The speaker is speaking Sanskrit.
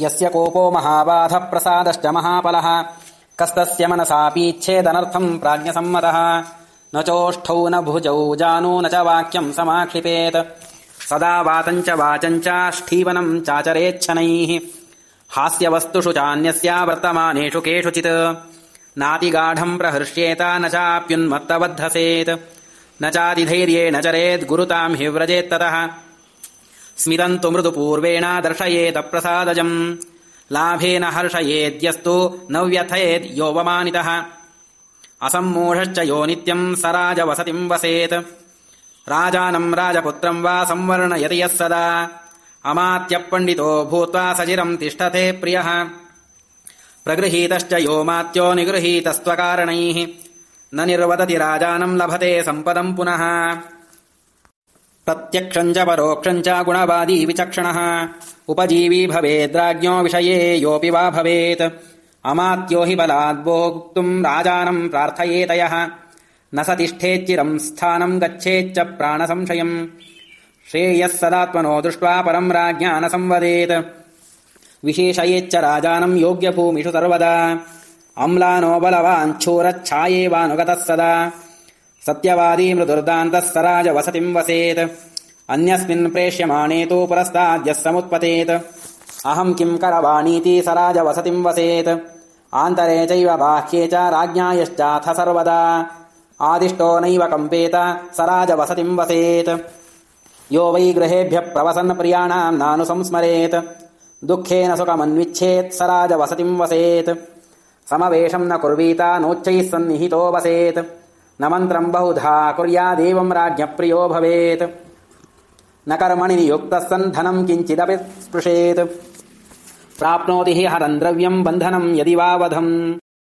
यस्य कोपो महाबाधप्रसादश्च महापलः। कस्तस्य मनसापीच्छेदनर्थम् प्राज्ञसम्मतः। न चोष्ठौ न भुजौ जानो न च वाक्यम् समाक्षिपेत्। सदा वातम् च वाचम् चाष्ठीवनम् चाचरेच्छनैः। हास्यवस्तुषु चान्यस्य वर्तमानेषु केषुचित्। नातिगाढम् प्रहृष्येत न चाप्युन्मत्तबद्धसेत्। न चातिधैर्येण चरेद् गुरुताम् हि व्रजेत्ततः स्मितम् तु मृदुपूर्वेण दर्शयेदप्रसादजम् लाभेन हर्षयेद्यस्तु न व्यथयेद् योऽवमानितः। असम्मूढश्च यो नित्यम् स राजवसतिम् वसेत्। राजानम् राजपुत्रम् वा संवर्णयति यः सदा। अमात्यपण्डितो भूत्वा सचिरम् तिष्ठते प्रियः। प्रगृहीतश्च यो मात्यो निगृहीतस्त्वकारणैः। न निर्वदति राजानम् लभते सम्पदम् पुनः प्रत्यक्षम् च परोक्षम् च गुणवादी विचक्षणः। उपजीवी भवेद्राज्ञो विषये योऽपि वा भवेत्। अमात्यो हि बलाद्वोक्तुम् राजानम् प्रार्थयेतयः न स तिष्ठेच्चिरम् स्थानम् गच्छेच्च प्राणसंशयम्। श्रेयः सदात्मनो दृष्ट्वा परम् राज्ञा न संवदेत्। विशेषयेच्च राजानम् योग्यभूमिषु सर्वदा। अम्लानो बलवाञ्छूरच्छायेवानुगतः सदा सत्यवादी मृदुर्दान्तः स राजवसतिम् वसेत् अन्यस्मिन् प्रेष्यमाणे तु पुरस्ताद्यः समुत्पतेत्। अहम् किम् करवाणीति स राजवसतिम् वसेत् आन्तरे चैव बाह्ये च राज्ञायश्चाथ सर्वदा। आदिष्टो नैव कम्पेत स राजवसतिम् वसेत् यो वै गृहेभ्यः प्रवसन् प्रियाणाम् नानुसंस्मरेत् दुःखेन सुखमन्विच्छेत् स राजवसतिम् वसेत् समवेशम् न कुर्वीत नोच्चैः सन्निहितो वसेत् न मन्त्रम् बहुधा कुर्यादेवम् राज्ञप्रियो भवेत्। न कर्मणि नियुक्तः सन् धनम् किञ्चिदपि स्पृशेत्। प्राप्नोति हि हरम् द्रव्यम् बन्धनम् यदि वा वधम्